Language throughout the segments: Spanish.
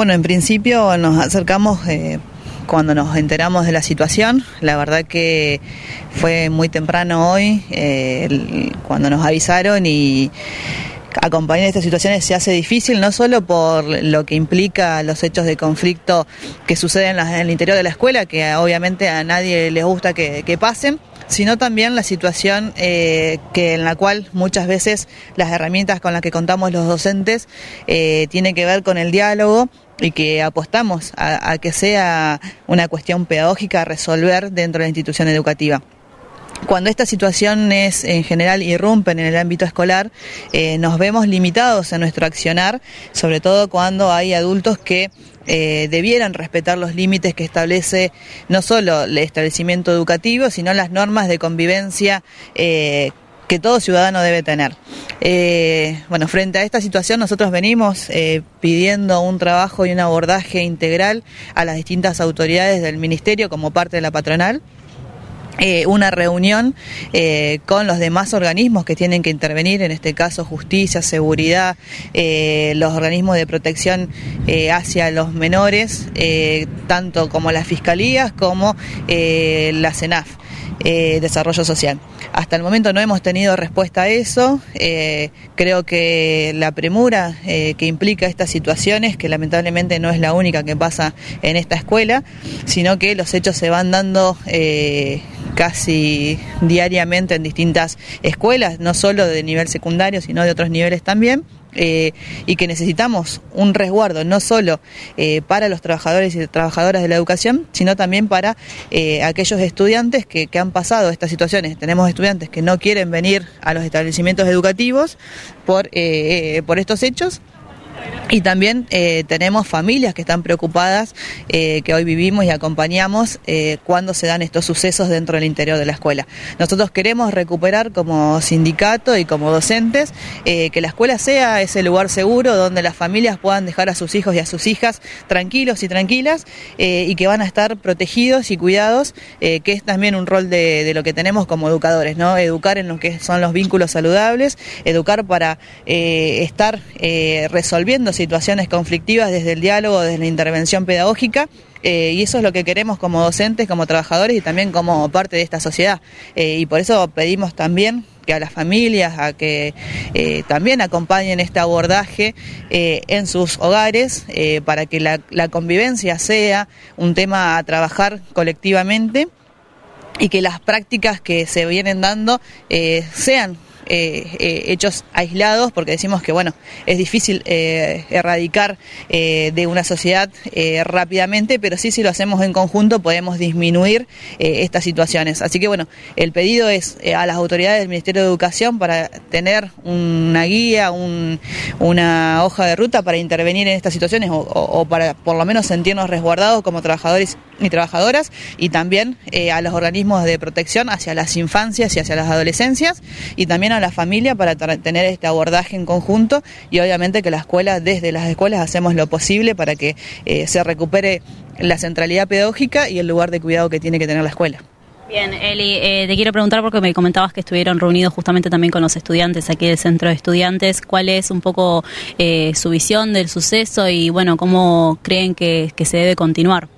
Bueno, en principio nos acercamos eh, cuando nos enteramos de la situación. La verdad que fue muy temprano hoy eh, cuando nos avisaron y acompañar estas situaciones se hace difícil, no solo por lo que implica los hechos de conflicto que suceden en, el interior de la escuela, que obviamente a nadie les gusta que, pasen, sino también la situación eh, que en la cual muchas veces las herramientas con las que contamos los docentes eh, tienen que ver con el diálogo y que apostamos a, que sea una cuestión pedagógica a resolver dentro de la institución educativa. Cuando estas situaciones en general irrumpen en el ámbito escolar, eh, nos vemos limitados en nuestro accionar, sobre todo cuando hay adultos que eh, debieran respetar los límites que establece no solo el establecimiento educativo, sino las normas de convivencia eh, que todo ciudadano debe tener. Eh, bueno, frente a esta situación nosotros venimos pidiendo un trabajo y un abordaje integral a las distintas autoridades del Ministerio como parte de la patronal. Eh, una reunión con los demás organismos que tienen que intervenir, en este caso justicia, seguridad, los organismos de protección hacia los menores, tanto como las fiscalías como la CENAF. desarrollo social. Hasta el momento no hemos tenido respuesta a eso. Eh, creo que la premura eh, que implica estas situaciones, que lamentablemente no es la única que pasa en esta escuela, sino que los hechos se van dando eh, casi diariamente en distintas escuelas, no solo de nivel secundario, sino de otros niveles también. Eh, y que necesitamos un resguardo no solo eh, para los trabajadores y trabajadoras de la educación, sino también para eh, aquellos estudiantes que, que, han pasado estas situaciones. Tenemos estudiantes que no quieren venir a los establecimientos educativos por, por estos hechos y también eh, tenemos familias que están preocupadas, eh, que hoy vivimos y acompañamos eh, cuando se dan estos sucesos dentro del interior de la escuela. Nosotros queremos recuperar como sindicato y como docentes que la escuela sea ese lugar seguro donde las familias puedan dejar a sus hijos y a sus hijas tranquilos y tranquilas y que van a estar protegidos y cuidados, que es también un rol de, lo que tenemos como educadores, ¿no? Educar en lo que son los vínculos saludables, educar para estar resolviendo situaciones conflictivas desde el diálogo, desde la intervención pedagógica. Eh, y eso es lo que queremos como docentes, como trabajadores y también como parte de esta sociedad. Eh, y por eso pedimos también que a las familias, a que eh, también acompañen este abordaje en sus hogares para que la, convivencia sea un tema a trabajar colectivamente y que las prácticas que se vienen dando sean hechos aislados, porque decimos que bueno, es difícil eh, erradicar de una sociedad rápidamente, pero sí si lo hacemos en conjunto podemos disminuir estas situaciones. Así que bueno, el pedido es a las autoridades del Ministerio de Educación para tener una guía, una hoja de ruta para intervenir en estas situaciones o, para por lo menos sentirnos resguardados como trabajadores y trabajadoras y también a los organismos de protección hacia las infancias y hacia las adolescencias y también a la familia para tener este abordaje en conjunto y obviamente que la escuela, desde las escuelas hacemos lo posible para que eh, se recupere la centralidad pedagógica y el lugar de cuidado que tiene que tener la escuela. Bien, Eli, eh, te quiero preguntar porque me comentabas que estuvieron reunidos justamente también con los estudiantes aquí del centro de estudiantes. ¿Cuál es un poco eh, su visión del suceso y bueno, cómo creen que se debe continuar?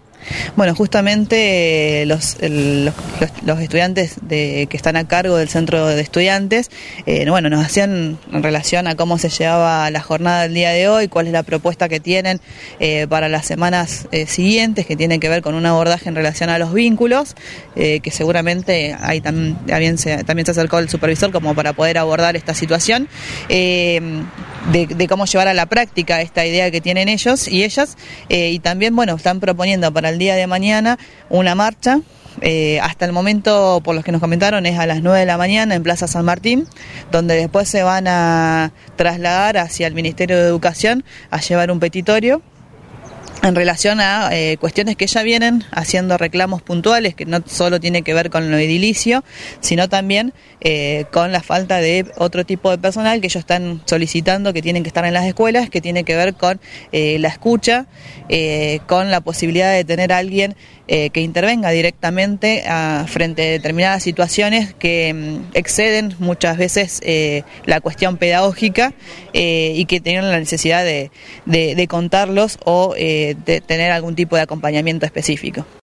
Bueno, justamente los, los, estudiantes de, que están a cargo del centro de estudiantes, eh, bueno, nos hacían en relación a cómo se llevaba la jornada del día de hoy, cuál es la propuesta que tienen eh, para las semanas eh, siguientes, que tienen que ver con un abordaje en relación a los vínculos, que seguramente ahí también, se, también se acercó el supervisor como para poder abordar esta situación, de, cómo llevar a la práctica esta idea que tienen ellos y ellas, y también, bueno, están proponiendo para el día de mañana una marcha. Eh, hasta el momento, por los que nos comentaron, es a las 9 de la mañana en Plaza San Martín, donde después se van a trasladar hacia el Ministerio de Educación a llevar un petitorio en relación a eh, cuestiones que ya vienen haciendo reclamos puntuales, que no solo tiene que ver con lo edilicio, sino también eh, con la falta de otro tipo de personal que ellos están solicitando que tienen que estar en las escuelas, que tiene que ver con eh, la escucha, con la posibilidad de tener a alguien eh, que intervenga directamente frente a determinadas situaciones que mm, exceden muchas veces eh, la cuestión pedagógica eh, y que tienen la necesidad de, de contarlos o de tener algún tipo de acompañamiento específico.